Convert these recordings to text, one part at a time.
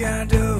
gotta do.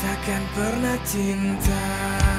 Takkan pernah cinta